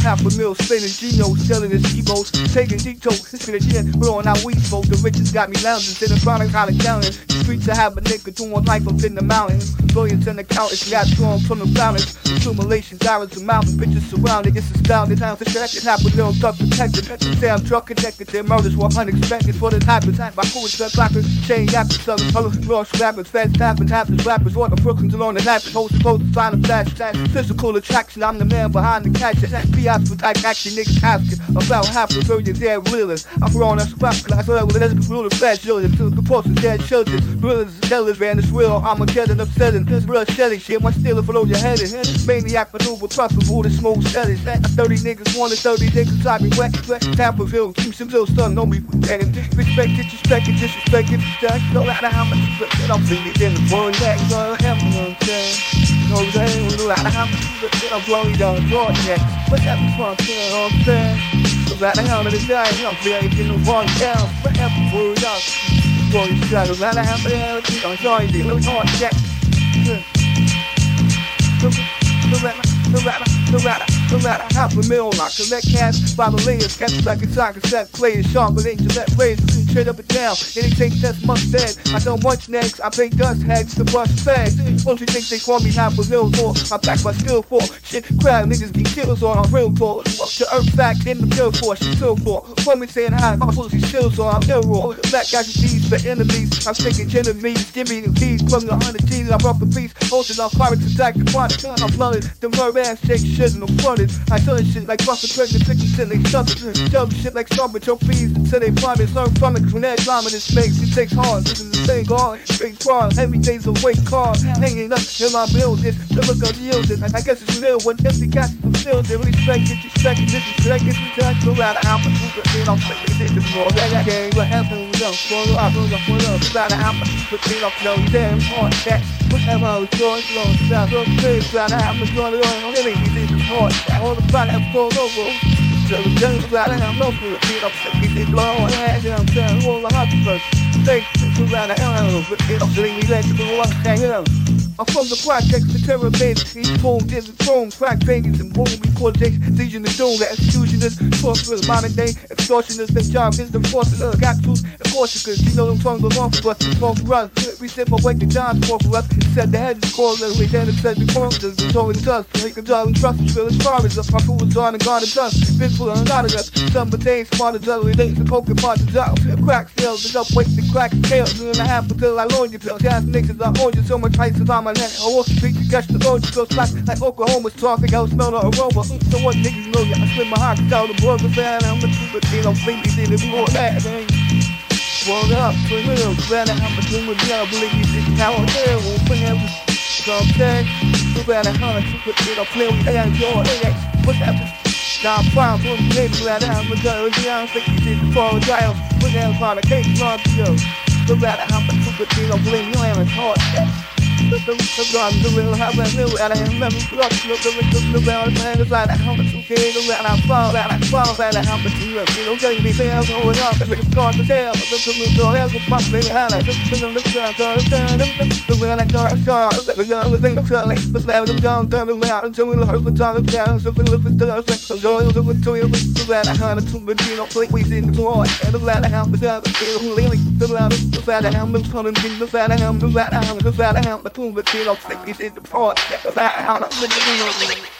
Half a mil spinning Gino, selling his emos, taking detours. It's been a year, we're on our weed smoke. The riches got me lounging, in the chronic college down. The streets I have a nigga doing life up in the mountains. Billions and accountants, got strong from the fountains. Accumulations, hours and mountains, bitches surrounded. It's astounding the shit half a mil duck protected. The damn truck connected, their murders were unexpected. For the type of time, my cool set clappers, chain yappers, southern colors, lost rappers, fast tapping, happens rappers, what the Brooklyn's along the night, to close the sign of flash, flash, physical attraction. I'm the man behind the catch. FBI for type action, niggas asking about half a billion dead realists. I'm throwing us rap class, well, with lesbian rule of flash, children, to the post dead children. Brothers, tellers, ran this real, I'm a getting upsetting. This blood shedding shit, my stealing below your head. Maniac maneuver, the water smoke shedding. 30 niggas wanted 30 niggas, I be wet, wet. Tamperville, keep some real son, know me forgetting. Respect it, respect it, disrespect it, disrespect No matter how much respect it, I'm feeling in the one neck, so I'm know what I'm saying? No matter how much respect it, I'm blowing down the broad neck. What's that response, you know what I'm saying? No matter how many times, I'm feeling in the one down. Forever, word up. Boy, you try no matter how many times, I'm sorry, the little hard check. No matter, half a mil, I collect cash by the layers, catch like a soccer set, players sharp with Gillette razors, straight up and down. Anything that's must dead. I don't munch next, I pay dust heads to bust fags. You think they call me half a mil for? I back my skill for shit. Crowd niggas get kills on I'm real for. Fuck the earth back in the bill for she still for. Me saying hi, my pussy chills on I'm ill raw. Black guys these for enemies. I'm sticking enemies. Give me the keys, from the hundred G's. I brought the beast, hosting off pirates attack the quantity. I'm flooded, the murder ass shake shit and I'm flooded. I tell shit like Buster pregnant pictures and they it. Tell shit like Starbucks, your fees until they it. Learn from it, when that drama this makes it takes hard. This is the same guard, straight quad, every day's a weight card. Hanging up in my building, the look of yielding. I guess it's real when empty got some children. Respect it, respect it, disrespect it, respect it. Around the house, I'm moving, you know, this is more than that game. What happened, we don't follow up, house, but you know, damn hard that. Whatever I was going, slow, stop, so. Around the house, I'm going, on, let me get this hard. All the body, I'm going over. So the jungle got I'm no food. Feet up, it blow, and I'm to roll the first. Hell, but they let you go on, hang up. I'm from the projects, the terror these poems, there's a throne, crack bangers, and boom, recordations, legion of doom, the for the modern day, extortionists, and job is the force of got tools, and cautious, you know them tongues belong for us, smoke for us, we said my way to John's for us, it said the head is called, and we then it said the corners, it's always us, make a job and trust, feel as far as up, my food was on and gone and dust, been full of lot of us, some they ain't smart as other days, the poker parts is out, crack sales, is up, wait the crack tails, and a half until I loan you pills, gas niggas, I own you so much ice is on my neck, I walk the street, you catch the road, you go slack, like Oklahoma's talking, I smell the aroma, so what niggas know ya, I split my heart, tell the boys, I'm saying, I'm the truth, but they don't think they did it, want that, man. Swung up, for real, glad I have a thing with y'all, believe me, this how I'm there, won't bring every something. Too bad I hunt, but they don't play with that, your hey, what's happening? Now I'm fine, for me, maybe glad I have a gun, I don't think you did for a trial, put that upon a case, not to go. Too bad I have a thing, but they don't blame you, I'm hard, the gun, the real have a new and I remember look look the look the bell and the line how much okay the red I fall that I fall that I have to it you know get me there going up the car the tail the the door has a pop in the hand the the the the the real like dark star the gun the thing the like the slab the gun turn the out until we learn the time down so we look at the like so go the with to you the red I had to but you know play we in the floor and the red I have the the the the I the the I the I the I the but you don't think he's in the part. That's how I'm